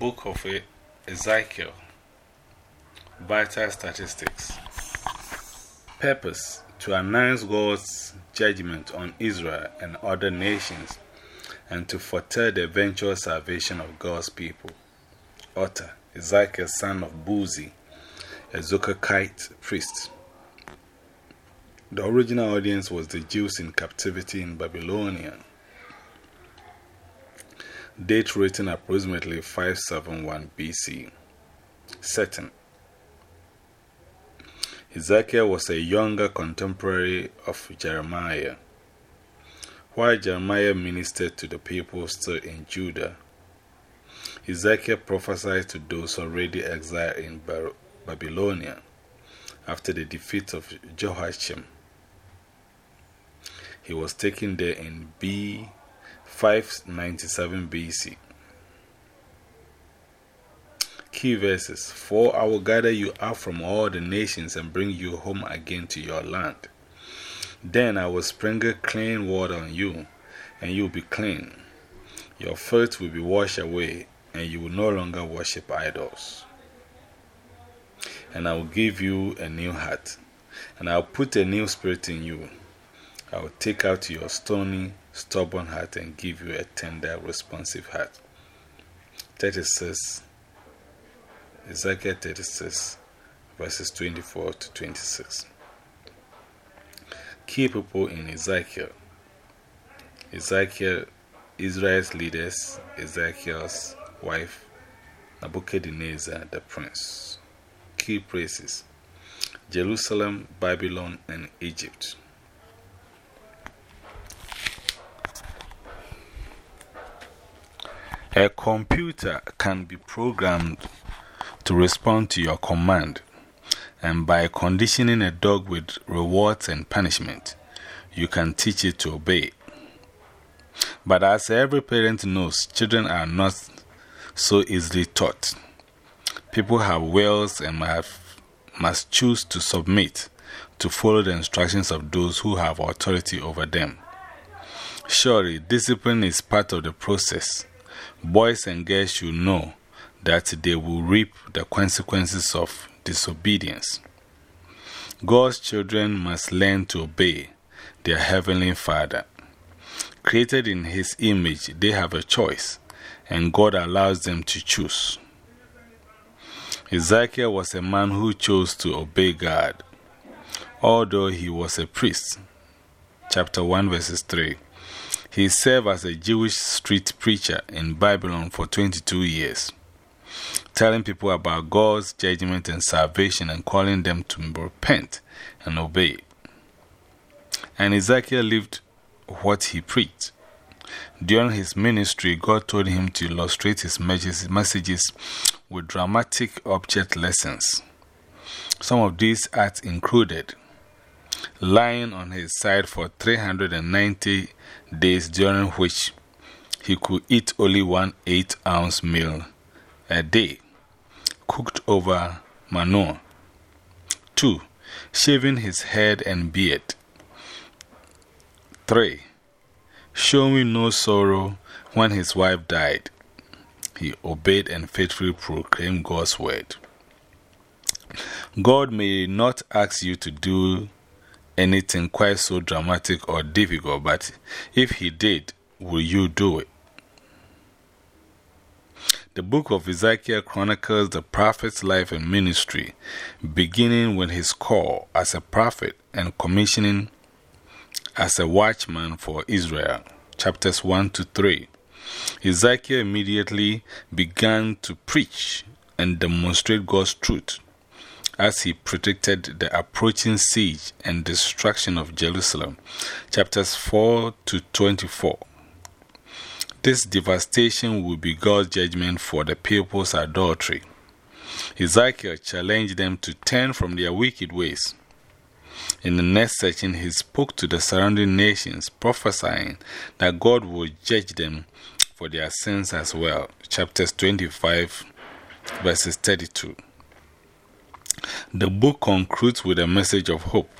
book of Ezekiel Vital Statistics Purpose to announce God's judgment on Israel and other nations and to foretell the eventual salvation of God's people. Author Ezekiel, son of Buzi, a Zadokite priest. The original audience was the Jews in captivity in Babylonia. Date written approximately 571 BC. Setting Ezekiel was a younger contemporary of Jeremiah. While Jeremiah ministered to the people still in Judah, Ezekiel prophesied to those already exiled in Babylonia after the defeat of Jehoiakim. He was taken there in B 597 BC. Key verses For I will gather you up from all the nations and bring you home again to your land. Then I will sprinkle clean water on you, and you will be clean. Your filth will be washed away, and you will no longer worship idols. And I will give you a new heart, and I will put a new spirit in you. I will take out your stony stubborn heart and give you a tender, responsive heart. 36, Ezekiel 36, verses 24 to 26. Key people in Ezekiel Ezekiel, Israel's leaders, Ezekiel's wife, Nebuchadnezzar the prince. Key places Jerusalem, Babylon, and Egypt. A computer can be programmed to respond to your command, and by conditioning a dog with rewards and punishment, you can teach it to obey. But as every parent knows, children are not so easily taught. People have wills and must choose to submit to follow the instructions of those who have authority over them. Surely, discipline is part of the process boys and girls should know that they will reap the consequences of disobedience. God's children must learn to obey their Heavenly Father. Created in His image, they have a choice, and God allows them to choose. Ezekiel was a man who chose to obey God, although he was a priest. Chapter 1, verses 3. He served as a Jewish street preacher in Babylon for 22 years, telling people about God's judgment and salvation and calling them to repent and obey. And Ezekiel lived what he preached. During his ministry, God told him to illustrate his messages with dramatic object lessons. Some of these acts included lying on his side for 390 days, during which he could eat only one 8 ounce meal a day, cooked over manure. 2. Shaving his head and beard. 3. Showing no sorrow when his wife died. He obeyed and faithfully proclaimed God's word. God may not ask you to do anything quite so dramatic or difficult, but if he did, will you do it? The book of Ezekiel chronicles the prophet's life and ministry, beginning with his call as a prophet and commissioning as a watchman for Israel. Chapters 1 to 3. Ezekiel immediately began to preach and demonstrate God's truth as he predicted the approaching siege and destruction of Jerusalem. Chapters 4 to 24. This devastation will be God's judgment for the people's adultery. Ezekiel challenged them to turn from their wicked ways. In the next section, he spoke to the surrounding nations, prophesying that God would judge them for their sins as well. Chapters 25, verses 32. The book concludes with a message of hope.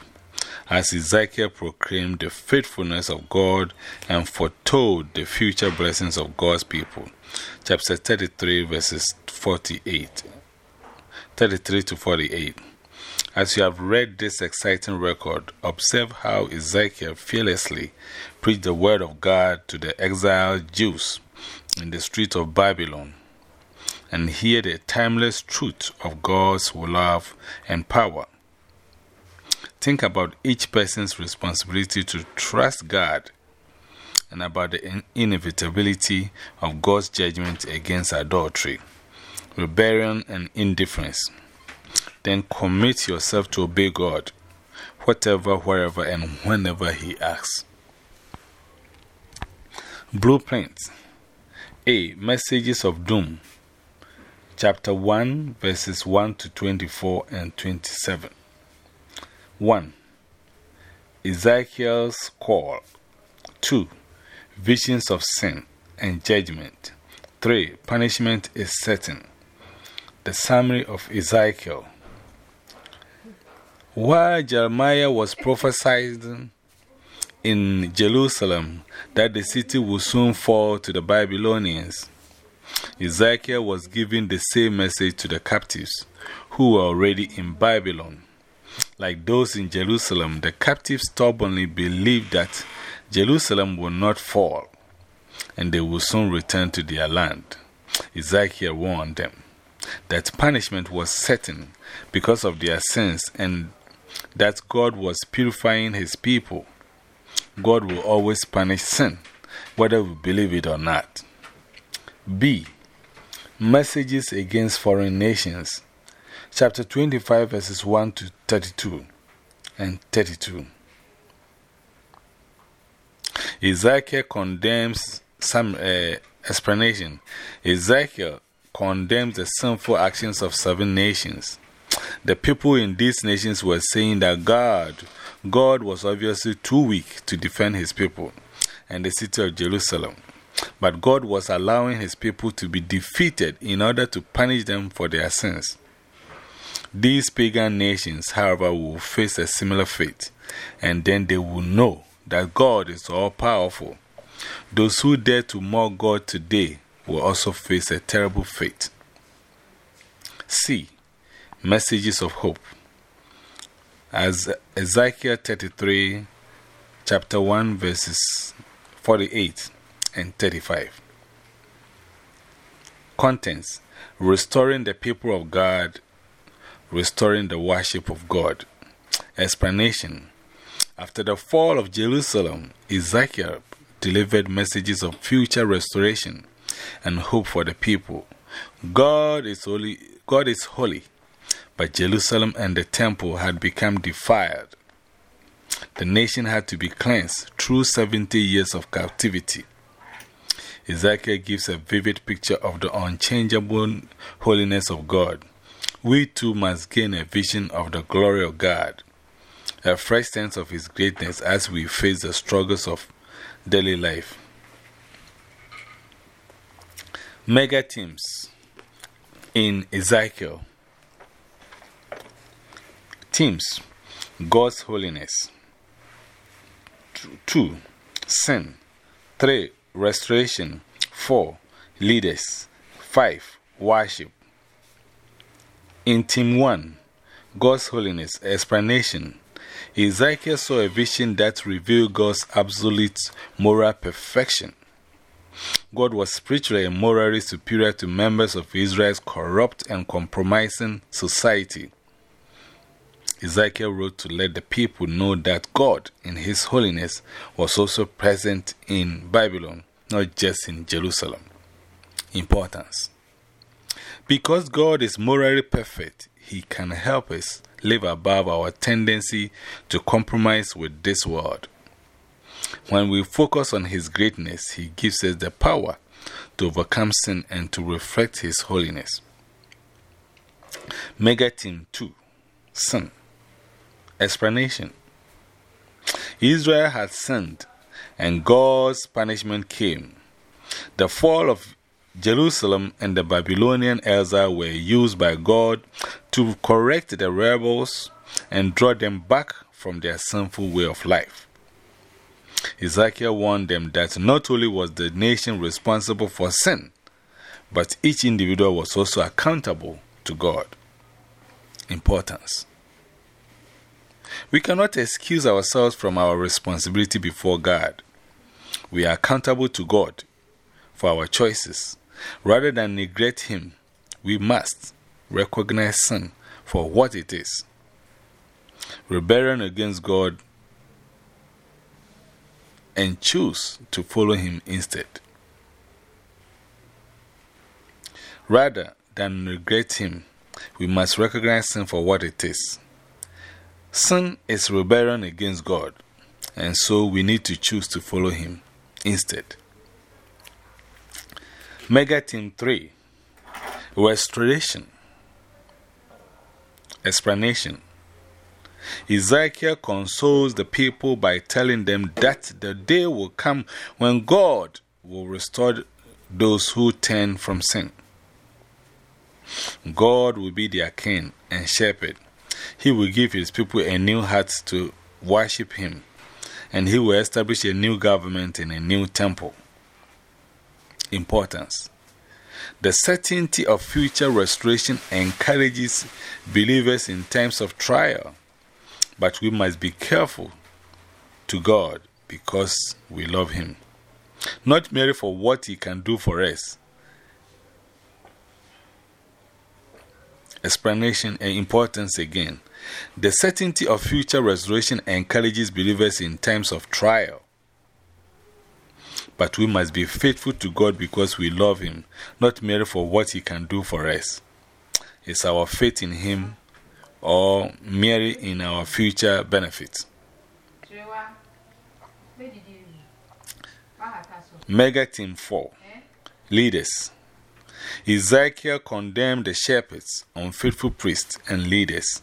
as Ezekiel proclaimed the faithfulness of God and foretold the future blessings of God's people. Chapter 33, verses 48. 33 to 48. As you have read this exciting record, observe how Ezekiel fearlessly preached the word of God to the exiled Jews in the streets of Babylon and hear the timeless truth of God's love and power. Think about each person's responsibility to trust God and about the inevitability of God's judgment against adultery, rebellion, and indifference. Then commit yourself to obey God, whatever, wherever, and whenever He asks. Blueprint A. Messages of Doom chapter 1, verses 1 to 24 and 27. 1. Ezekiel's call. 2. Visions of sin and judgment. 3. Punishment is certain. The summary of Ezekiel. While Jeremiah was prophesying in Jerusalem that the city would soon fall to the Babylonians, Ezekiel was giving the same message to the captives who were already in Babylon. Like those in Jerusalem, the captives stubbornly believed that Jerusalem would not fall and they would soon return to their land. Ezekiel warned them that punishment was certain because of their sins and that God was purifying his people. God will always punish sin, whether we believe it or not. B. Messages against foreign nations. Chapter 25, verses 1 to 32 and 32. Ezekiel condemns some uh, explanation. Ezekiel condemns the sinful actions of seven nations. The people in these nations were saying that God, God was obviously too weak to defend his people and the city of Jerusalem. But God was allowing his people to be defeated in order to punish them for their sins. These pagan nations, however, will face a similar fate, and then they will know that God is all powerful. Those who dare to mock God today will also face a terrible fate. C. Messages of Hope. As Ezekiel 33, chapter 1, verses 48 and 35. Contents Restoring the people of God, restoring the worship of God. Explanation After the fall of Jerusalem, Ezekiel delivered messages of future restoration and hope for the people. God is holy, God is holy, but Jerusalem and the temple had become defiled. The nation had to be cleansed through 70 years of captivity. Ezekiel gives a vivid picture of the unchangeable holiness of God. We too must gain a vision of the glory of God, a fresh sense of His greatness as we face the struggles of daily life. Mega themes in Ezekiel. Themes God's holiness. 2. Sin. 3 restoration. 4. Leaders. 5. Worship. In Team 1, God's Holiness Explanation, Ezekiel saw a vision that revealed God's absolute moral perfection. God was spiritually and morally superior to members of Israel's corrupt and compromising society. Ezekiel wrote to let the people know that God, in His holiness, was also present in Babylon, not just in Jerusalem. Importance Because God is morally perfect, He can help us live above our tendency to compromise with this world. When we focus on His greatness, He gives us the power to overcome sin and to reflect His holiness. Mega Theme 2 Sin Explanation Israel had sinned, and God's punishment came. The fall of Jerusalem and the Babylonian exile were used by God to correct the rebels and draw them back from their sinful way of life. Ezekiel warned them that not only was the nation responsible for sin, but each individual was also accountable to God. Importance. We cannot excuse ourselves from our responsibility before God. We are accountable to God for our choices. Rather than neglect Him, we must recognize sin for what it is. Rebellion against God and choose to follow Him instead. Rather than neglect Him, we must recognize sin for what it is. Sin is rebellion against God, and so we need to choose to follow Him instead. Mega Theme 3 Restoration Explanation Ezekiel consoles the people by telling them that the day will come when God will restore those who turn from sin. God will be their king and shepherd. He will give his people a new heart to worship him, and he will establish a new government in a new temple. Importance The certainty of future restoration encourages believers in times of trial, but we must be careful to God because we love Him, not merely for what He can do for us explanation and importance again. The certainty of future restoration encourages believers in times of trial. But we must be faithful to God because we love Him, not merely for what He can do for us. It's our faith in Him or merely in our future benefits. Mega Theme 4 Leaders Ezekiel condemned the shepherds, unfaithful priests, and leaders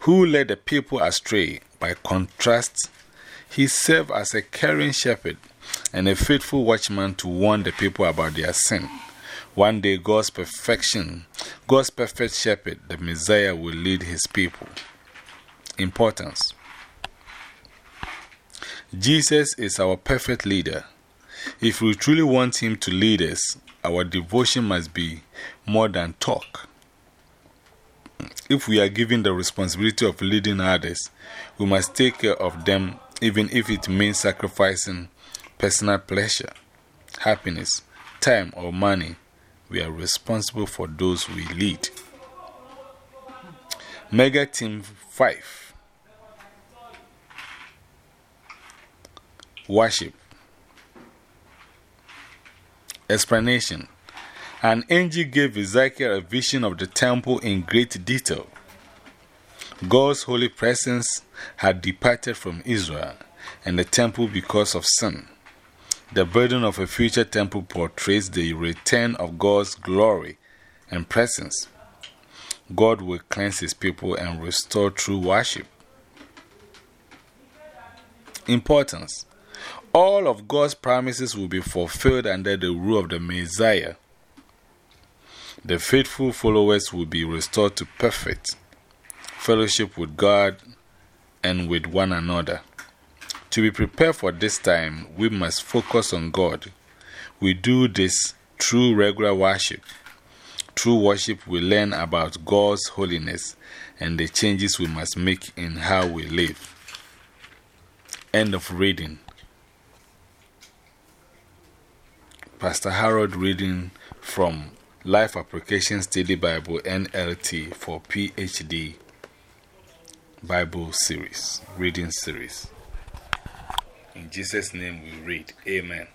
who led the people astray. By contrast, he served as a caring shepherd and a faithful watchman to warn the people about their sin. One day, God's perfection, God's perfect shepherd, the Messiah, will lead his people. Importance Jesus is our perfect leader. If we truly want him to lead us, our devotion must be more than talk. If we are given the responsibility of leading others, we must take care of them, even if it means sacrificing personal pleasure, happiness, time, or money. We are responsible for those we lead. Mega Theme 5 Worship Explanation An angel gave Ezekiel a vision of the temple in great detail. God's holy presence had departed from Israel and the temple because of sin. The burden of a future temple portrays the return of God's glory and presence. God will cleanse his people and restore true worship. Importance all of God's promises will be fulfilled under the rule of the Messiah. The faithful followers will be restored to perfect fellowship with God and with one another. To be prepared for this time, we must focus on God. We do this through regular worship. Through worship, we learn about God's holiness and the changes we must make in how we live. End of reading. Pastor Harold reading from Life Application Study Bible NLT for PhD Bible Series, Reading Series. In Jesus' name we read, Amen.